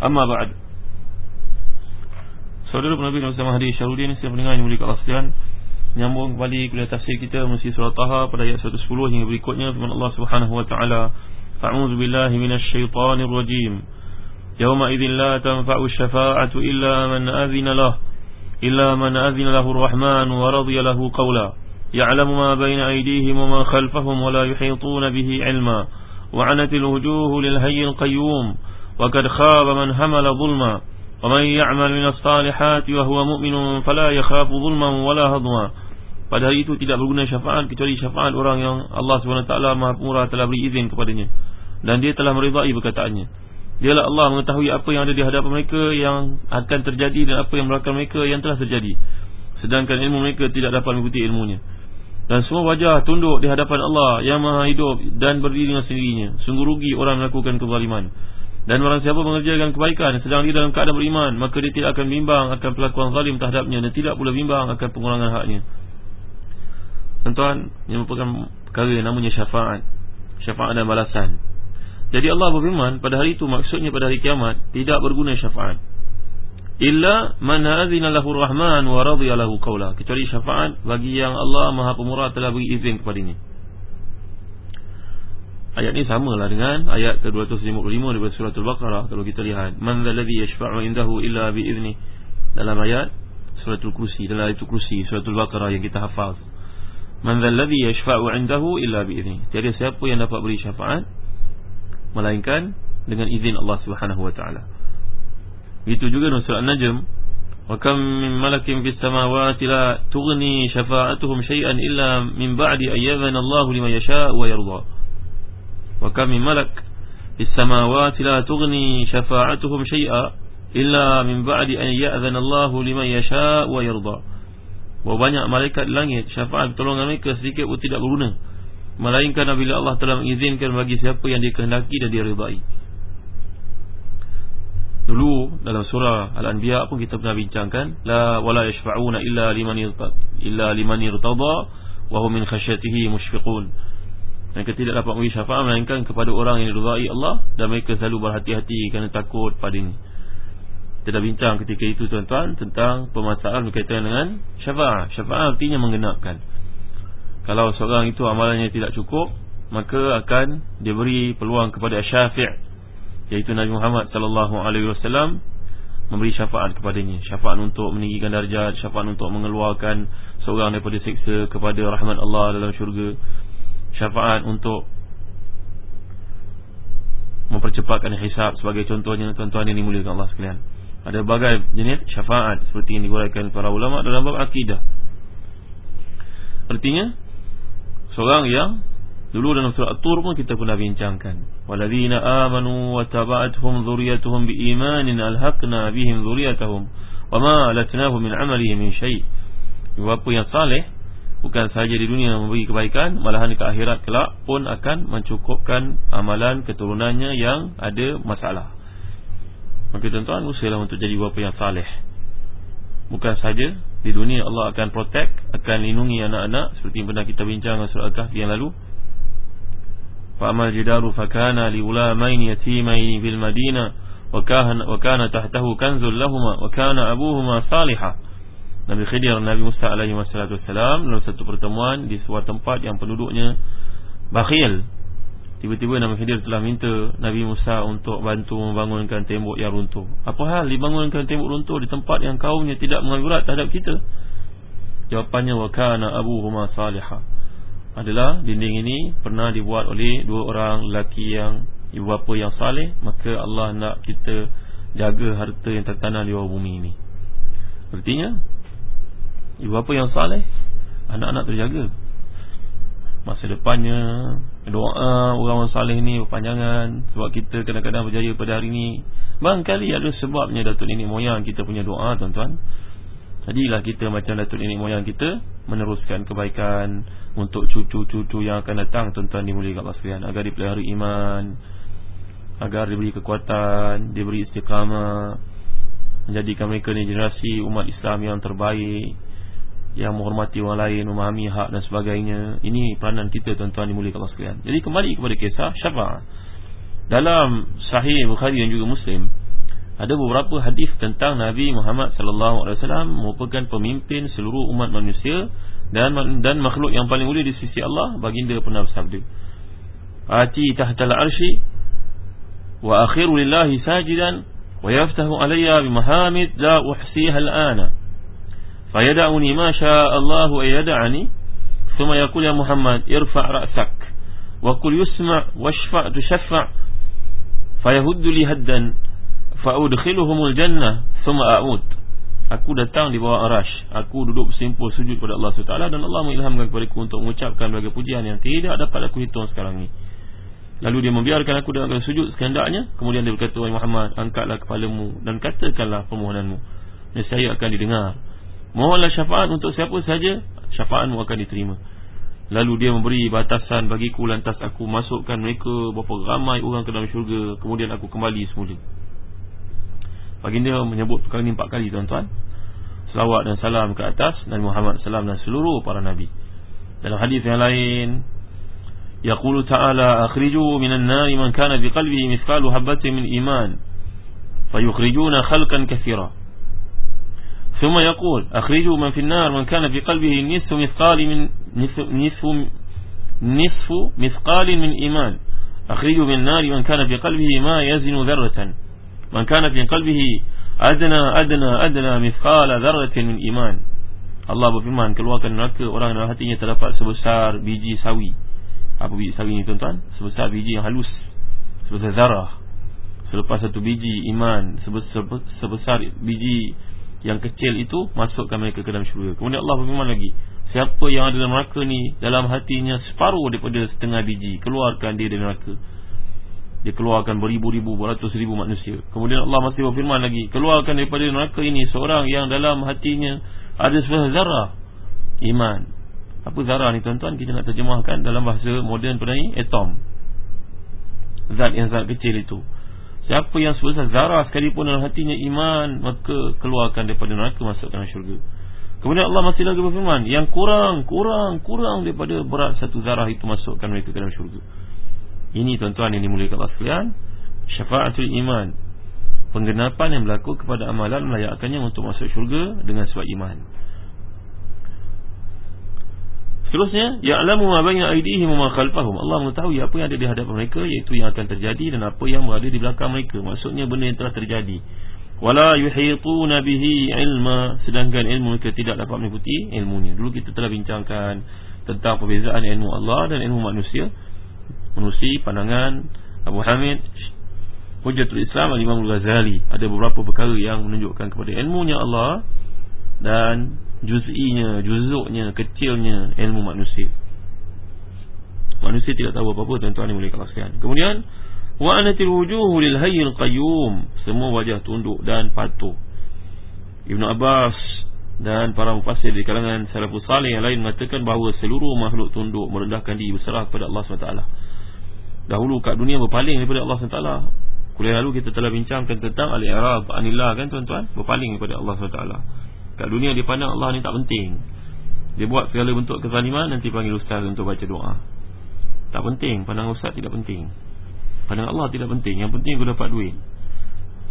Amma ba'd. Saudara Nabi Muhammad SAW hadir Syarudin Saya mendengar yang mulia Allah sekalian Nyambung kembali kuliah tafsir kita Mesti surah Taha pada ayat 110 hingga berikutnya Firman Allah Subhanahu Wa Taala. A'udzu billahi minasy syaithanir rajim. Yauma idzin la tanfa'u syafa'atu illa man adzina lah. Illa man adzina lahu ar-rahman wa radiya lahu qawla. Ya'lamu ma baina aydihim wa ma khalfahum wa la yuhituna bihi 'ilma. Wa 'anatil wujuhu lil hayyil qayyum. Wa kad khaba man hamala zulma ومن يعمل من الصالحات وهو مؤمن فلا يخاف ظلما ولا هضما pada hari itu tidak berguna syafaat kecuali syafaat orang yang Allah SWT Maha Pemurah telah beri izin kepadanya dan dia telah meridai perkataannya dialah Allah mengetahui apa yang ada di hadapan mereka yang akan terjadi dan apa yang belakang mereka yang telah terjadi sedangkan ilmu mereka tidak dapat mengikuti ilmunya dan semua wajah tunduk di hadapan Allah yang Maha Hidup dan berdiri dengan sendirinya sungguh rugi orang melakukan kezaliman dan orang siapa mengerjakan kebaikan sedang dia dalam keadaan beriman Maka dia tidak akan bimbang akan pelakuan zalim terhadapnya Dan tidak pula bimbang akan pengurangan haknya. Tuan-tuan Ini merupakan perkara yang namanya syafaat. Syafaat dan balasan. Jadi Allah berfirman pada hari itu maksudnya pada hari kiamat Tidak berguna syafaat. Illa man azina lahu rahman wa radhiya lahu qawla. Kecuali syafaat bagi yang Allah maha pemurah telah beri izin kepadanya Ayat ini samalah dengan ayat ke-255 daripada surah Al-Baqarah kalau kita lihat. Man alladhi yashfa'u indahu illa bi idzni dalam ayat surah Al-Kursi dalam ayat Al-Kursi surah Al-Baqarah yang kita hafal man alladhi yashfa'u indahu illa bi idzni tiada siapa yang dapat beri syafaat melainkan dengan izin Allah Subhanahu wa taala. Itu juga dalam surah An-Najm. Wa kam min malakin fis samawati la tughni syafa'atuhum shay'an illa min ba'di ayyadhana Allah liman yasha'u wa kami malak. Di samawati la tughni syafa'atuhum syai'a illa min ba'di an ya'zan Allah liman yasha' wa yarda. Wa banyak malaikat langit syafa'at pertolongan mereka sedikit pun tidak berguna. Melainkan apabila Allah telah mengizinkan bagi siapa yang dikehendaki dan diridai. Dulu dalam surah al-anbiya pun kita pernah bincangkan la wala yashfa'una illa liman yirtad illa liman yirtada wa hum min khasyatihi mushfiqun mereka tidak dapat memberi syafaat melainkan kepada orang yang diridai Allah dan mereka selalu berhati-hati kerana takut padanya. Kita dah bincang ketika itu tuan-tuan tentang permasalahan berkaitan dengan syafaat. Syafaat artinya menggenapkan. Kalau seorang itu amalannya tidak cukup, maka akan diberi peluang kepada syafi' iaitu Nabi Muhammad sallallahu alaihi wasallam memberi syafaat kepadanya. Syafaat untuk meninggikan darjat, syafaat untuk mengeluarkan seorang daripada siksa kepada rahmat Allah dalam syurga syafaat untuk mempercepatkan hisab sebagai contohnya tuan-tuan yang dimuliakan Allah sekalian. Ada berbagai jenis syafaat seperti yang diuraikan para ulama dalam bab akidah. Artinya seorang yang dulu dalam surah At-Tur pun kita pernah bincangkan. Walladzina amanu wa taba'atuhum dzurriyyatuhum biimanin alhaqna bihim dzurriyyatuhum wama alatnahum min 'amalihim min syai'. Siapa yang saleh bukan sahaja di dunia memberi kebaikan malahan di akhirat kelak pun akan mencukupkan amalan keturunannya yang ada masalah. Maka tuan-tuan usahalah untuk jadi bapa yang saleh. Bukan sahaja di dunia Allah akan protect akan lindungi anak-anak seperti yang pernah kita bincang dalam surah Al-Kahfi yang lalu. Fa'amal jidaru madinah wa kana wa kana tahtahu kanzul lahumā wa kana abūhumā ṣāliḥan Nabi Khidir Nabi Musa alaihi wassalam dalam satu pertemuan di sebuah tempat yang penduduknya bakhil. Tiba-tiba Nabi Khidir telah minta Nabi Musa untuk bantu membangunkan tembok yang runtuh. Apa hal dibangunkan tembok runtuh di tempat yang kaumnya tidak mengambil terhadap kita? Jawapannya Wakana Abu Huma Salihah Adalah dinding ini pernah dibuat oleh dua orang lelaki yang Ibu bapa yang salih Maka Allah nak kita jaga harta yang tertanam di bawah bumi ini. Artinya Ibu bapa yang salih Anak-anak terjaga. Masa depannya Doa orang-orang salih ni berpanjangan Sebab kita kadang-kadang berjaya pada hari ini Barangkali ada sebabnya Datuk Nenek Moyang kita punya doa tuan-tuan. Jadilah kita macam Datuk Nenek Moyang kita Meneruskan kebaikan Untuk cucu-cucu yang akan datang Tuan-tuan dimuliakan Allah sekalian Agar dipelihara iman Agar diberi kekuatan Diberi istiqamah Menjadikan mereka ni generasi umat Islam yang terbaik yang menghormati orang lain, memahami hak dan sebagainya. Ini peranan kita tuan-tuan dimuliakan Allah sekalian. Jadi kembali kepada kisah syafaat. Dalam sahih Bukhari dan juga Muslim, ada beberapa hadis tentang Nabi Muhammad sallallahu alaihi wasallam merupakan pemimpin seluruh umat manusia dan dan makhluk yang paling mulia di sisi Allah baginda pernah bersabda Ati tahtal arsy wa akhiru lillahi sajidan wa yaftahu alayya bi mahamid la uhsiha al-ana Fayada'uni ma sya'allahu ayada'ani. Suma yakul ya Muhammad Irfa' ra'asak Wa kul yusma' Washfa' tushafa' Fayahuddu lihaddan Fa'udkhiluhumul jannah. Suma a'ud Aku datang di bawah arash. Aku duduk bersimpul sujud kepada Allah SWT Dan Allah mengilhamkan kepada Untuk mengucapkan berbagai pujian Yang tidak dapat aku hitung sekarang ini. Lalu dia membiarkan aku dalam sujud sekendaknya Kemudian dia berkata Wahai Muhammad Angkatlah kepalamu Dan katakanlah permohonanmu. Dan saya akan didengar. Mohonlah syafaat untuk siapa saja Syafaatmu akan diterima. Lalu dia memberi batasan bagiku Lantas aku masukkan mereka Berapa ramai orang ke dalam syurga Kemudian aku kembali semula. Baginda menyebut perkara ini empat kali tuan-tuan. Selawat dan salam ke atas Nabi Muhammad SAW dan seluruh para Nabi. Dalam hadis yang lain Yaqulu ta'ala Akhriju minan nari man kana bi Mithqalu habbatin min iman Fayukhrijuna khalqan kathira ثم يقول أخرجوا من في النار من كان في قلبه نصف مثقال من نصف, نصف, نصف مثقال من إيمان. أخرجوا من النار من كان في قلبه ما يزن ذرة. من كان في قلبه أدنى أدنى أدنى مثقال ذرة من إيمان. الله بفهم أن كل واحد نرك orang yang hatinya terdapat sebesar biji sawi. Apa biji sawi ini tuan-tuan? Sebesar biji yang halus. Sebesar zarah. Selepas satu biji yang kecil itu masukkan mereka ke dalam syurga. Kemudian Allah berfirman lagi, siapa yang ada dalam neraka ni dalam hatinya separuh daripada setengah biji, keluarkan dia dari neraka. Dia keluarkan beribu-ribu, beratus ribu manusia. Kemudian Allah masih berfirman lagi, keluarkan daripada neraka ini seorang yang dalam hatinya ada sebesar zarah iman. Apa zarah ni tuan-tuan? Kita nak terjemahkan dalam bahasa moden pada ni atom. Zat yang zat kecil itu. Siapa yang sebesar zarah sekalipun dalam hatinya iman Maka keluarkan daripada neraka masuk dalam syurga. Kemudian Allah masih lagi berfirman Yang kurang, kurang, kurang daripada berat satu zarah itu masukkan mereka ke dalam syurga. Ini tuan-tuan yang dimuliakan Allah sekalian Syafa'atul iman. Penggenapan yang berlaku kepada amalan Melayakkannya untuk masuk syurga dengan sebab iman Seterusnya, ya'lamu ma baina aydihim wa khalfahum. Allah mengetahui apa yang ada di hadapan mereka iaitu yang akan terjadi dan apa yang berada di belakang mereka. Maksudnya benda yang telah terjadi. Wala yuhituna bihi ilma, sedangkan ilmu mereka tidak dapat meliputi ilmunya. Dulu kita telah bincangkan tentang perbezaan ilmu Allah dan ilmu manusia. Menusi pandangan Abu Hamid Hujjatul Islam Al-Imam Al-Ghazali Ada beberapa perkara yang menunjukkan kepada ilmunya Allah Dan juz'inya, juzuknya, kecilnya ilmu manusia. Manusia tidak tahu apa-apa tuan-tuan yang kalau sekalian. Kemudian wa anatil wujuhu lil hayyil qayyum, semua wajah tunduk dan patuh. Ibnu Abbas dan para mufassir di kalangan salafus salih yang lain mengatakan bahawa seluruh makhluk tunduk merendahkan diri berserah kepada Allah SWT Dahulu kat dunia berpaling daripada Allah SWT Kuliah lalu kita telah bincangkan tentang Al-I'rab Anillah kan tuan-tuan Berpaling daripada Allah SWT Kat dunia dia pandang Allah ni tak penting. Dia buat segala bentuk kezaliman Nanti panggil ustaz untuk baca doa. Tak penting, pandang ustaz tidak penting. Pandang Allah tidak penting Yang penting aku dapat duit.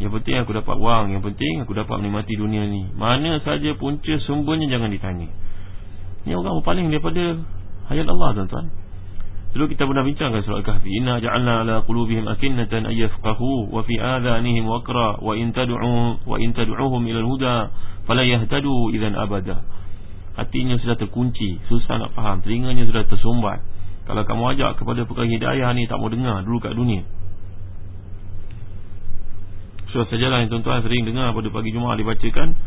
Yang penting aku dapat wang Yang penting aku dapat menikmati dunia ni. Mana saja punca sumbernya jangan ditanya. Ini orang paling daripada Hayat Allah tuan-tuan Dulu kita pernah bincangkan surah Kahfi. Inna ja'alna ala qulubihim akinnatan ay yafqahu wa fi adhanihim waqra wa in tad'u wa in tad'uhum ila al-huda fala yahtadu idzan abada. Hatinya sudah terkunci, susah nak faham, telinganya sudah tersumbat. Kalau kamu ajak kepada perkara hidayah ni tak mau dengar dulu kat dunia. Sajalah yang tuan-tuan sering dengar pada pagi Jumaat dibacakan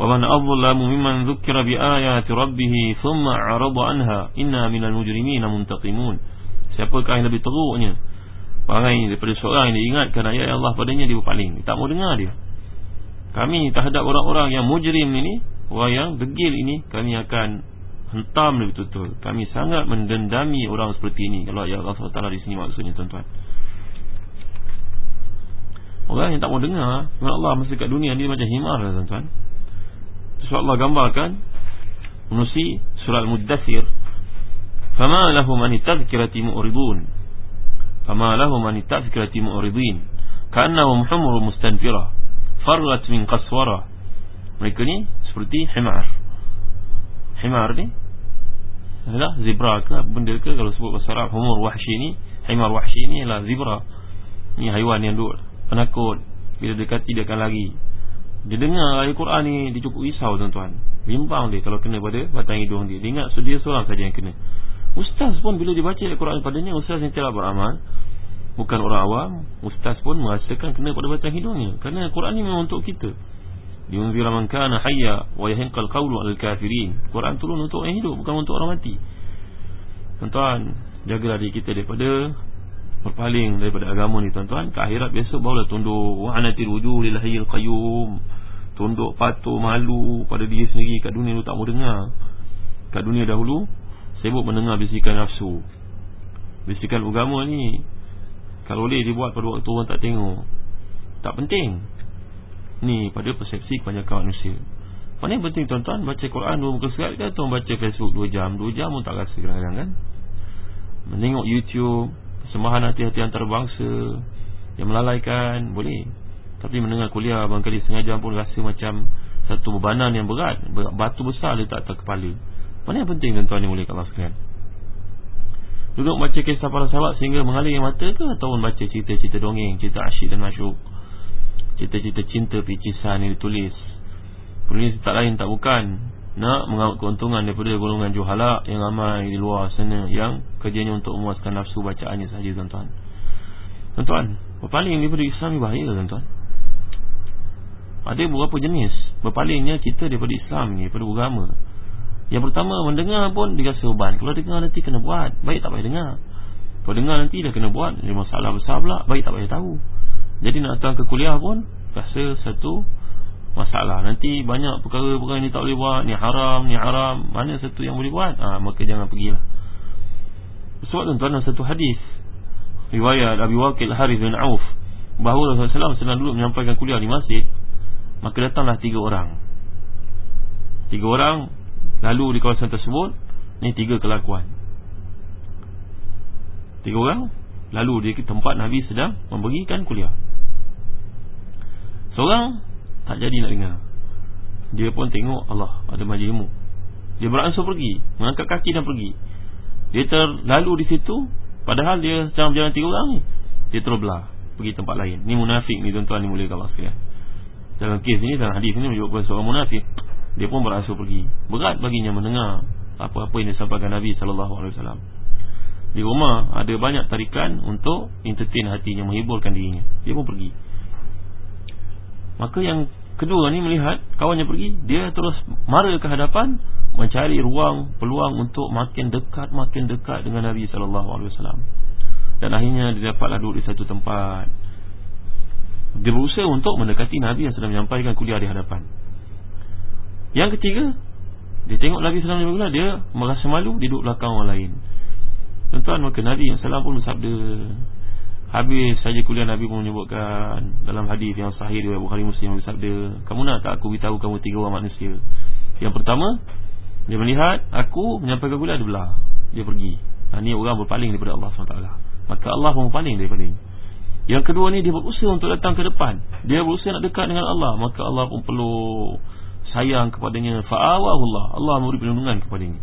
ومن أظلم ممن ذكر بآيات ربه ثم عرض عنها إنا من المجرمين منتقمون Siapakah yang lebih teruknya Perangai daripada seorang yang diingatkan ayat Allah padanya dia berpaling Tak mau dengar dia Kami terhadap orang-orang yang mujrim ini Orang yang degil ini Kami akan hentam lebih betul Kami sangat mendendami orang seperti ini Kalau ayat Allah SWT di sini maksudnya tuan-tuan Orang yang tak mau dengar Allah masih kat dunia ni macam himar lah tuan-tuan Sebab Allah gambarkan Menusi surah Al-Muddathir Fama lahum ani tazkirati mu'ridun Fama lahum ani tazkirati mu'ridin Ka'annahum humru mustanfira Farlat min qaswara Mereka ni seperti himar Himar ni adalah zebra ke benda ke kalau sebut bahasa Arab humur wahsy ni himar wahsy ni adalah zebra ni haiwan yang duk penakut bila dekati dia akan lari dia dengar ayat Quran ni Dia cukup risau tuan-tuan. Bimbang dia kalau kena pada batang hidung dia. Dia ingat dia seorang saja yang kena. Ustaz pun bila dia baca ayat Quran padanya Ustaz yang tidak beramal Bukan orang awam Ustaz pun merasakan kena pada batang hidungnya Kerana Quran ni memang untuk kita. Diunzira man kana hayya Wa yahinqal qawlu al-kafirin Quran turun untuk orang hidup Bukan untuk orang mati. Tuan-tuan Jagalah diri kita daripada Berpaling daripada agama ni tuan-tuan. Ke akhirat besok barulah tunduk. Wa'anatil wujuh lillahiyil qayyum tunduk patuh malu pada diri sendiri. Kat dunia tu tak mau dengar. Kat dunia dahulu sibuk mendengar bisikan nafsu. Bisikan agama ni kalau boleh dibuat pada waktu orang tak tengok tak penting. Ni pada persepsi kebanyakan manusia. Yang penting tuan-tuan baca Quran dua muka surat ke tuan baca Facebook dua jam? Dua jam pun tak rasa kadang-kadang kan? Menengok YouTube persembahan hati-hati antarabangsa yang melalaikan boleh tapi mendengar kuliah Barangkali setengah jam pun rasa macam Satu bebanan yang berat. Batu besar letak atas kepala. Mana yang penting tuan-tuan yang boleh Allah sekalian? Duduk baca kisah para sahabat Sehingga mengalir mata ke? Ataupun baca cerita-cerita dongeng Cerita asyik dan masyuk? Cerita-cerita cinta Picisan yang ditulis. Penulis tak lain tak bukan Nak mengambil keuntungan daripada golongan juhala Yang ramai di luar sana Yang kerjanya untuk memuaskan nafsu bacaannya saja tuan-tuan. Tuan-tuan Berpaling daripada Islam ni bahaya tuan-tuan ada beberapa jenis. Berpalingnya kita daripada Islam ni Daripada agama. Yang pertama mendengar pun dia rasa beban Kalau dengar nanti kena buat. Baik tak payah dengar. Kalau dengar nanti dah kena buat. Ini masalah besar pula Baik tak payah tahu. Jadi nak datang ke kuliah pun Rasa satu masalah. Nanti banyak perkara-perkara ni tak boleh buat. Ni haram, ni haram. Mana satu yang boleh buat? Ha, Maka jangan pergilah. Sebab tuan-tuan satu hadis. Riwayat Abi Waqil Harith bin Auf. Bahawa Rasulullah SAW sedang duduk menyampaikan kuliah di masjid Maka datanglah tiga orang. Tiga orang Lalu di kawasan tersebut Ini tiga kelakuan. Tiga orang Lalu di tempat Nabi sedang Memberikan kuliah. Seorang Tak jadi nak dengar. Dia pun tengok Allah ada majlis Dia beransur pergi Mengangkat kaki dan pergi. Dia terlalu di situ Padahal dia Macam berjalan tiga orang ni. Dia terus belah Pergi tempat lain. Ni munafik ni tuan-tuan ni mulia Allah sekalian dalam kes ini dalam hadis ini menyebutkan seorang munafik dia pun berasa pergi. Berat baginya mendengar apa-apa yang disampaikan Nabi sallallahu alaihi wasallam. Di rumah ada banyak tarikan untuk entertain hatinya menghiburkan dirinya. Dia pun pergi. Maka yang kedua ni melihat kawannya pergi dia terus mara ke hadapan mencari ruang peluang untuk makin dekat makin dekat dengan Nabi sallallahu alaihi wasallam. Dan akhirnya dia dapatlah duduk di satu tempat dia berusaha untuk mendekati Nabi yang sedang menyampaikan kuliah di hadapan. Yang ketiga Dia tengok Nabi sedang menyampaikan Dia merasa malu Dia duduk belakang orang lain. Tuan-tuan maka Nabi yang salam pun bersabda Habis saja kuliah Nabi pun menyebutkan Dalam hadis yang sahih Dia Bukhari Muslim bersabda Kamu nak tak aku beritahu kamu tiga orang manusia? Yang pertama Dia melihat aku menyampaikan kuliah Dia belah. Dia pergi. Ini orang berpaling daripada Allah SWT Maka Allah pun berpaling daripada ini yang kedua ni dia berusaha untuk datang ke depan. Dia berusaha nak dekat dengan Allah, maka Allah pun perlu sayang kepadanya. Fa'awahullah. Allah memberi perlindungan kepadanya.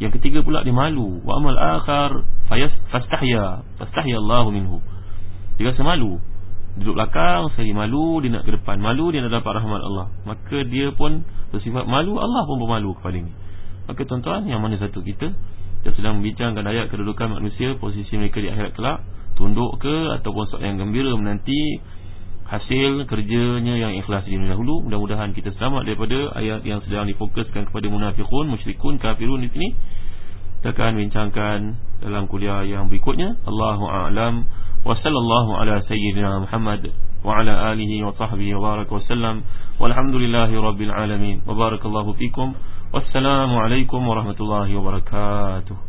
Yang ketiga pula dia malu. Wa amal akhar fastahya. Fastahya Allah minhu. Dia rasa malu. Duduk belakang, sekali malu, dia nak ke depan. Malu, dia nak dapat rahmat Allah. Maka dia pun bersifat malu, Allah pun bermalu kepada ini. Maka tuan-tuan, yang mana satu kita, kita sedang membincangkan ayat kedudukan manusia, posisi mereka di akhirat kelak, tunduk ke, ataupun soal yang gembira menanti, hasil kerjanya yang ikhlas di dahulu. Mudah-mudahan kita selamat daripada ayat yang sedang difokuskan kepada munafiqun musyrikun kafirun di sini. Kita akan bincangkan dalam kuliah yang berikutnya. Allahu a'lam. Wa sallallahu ala sayyidina Muhammad wa ala alihi wa sahbihi wa baraka wa sallam. Walhamdulillahi rabbil alamin. Wa barakallahu fikum. Wassalamu alaikum warahmatullahi wabarakatuh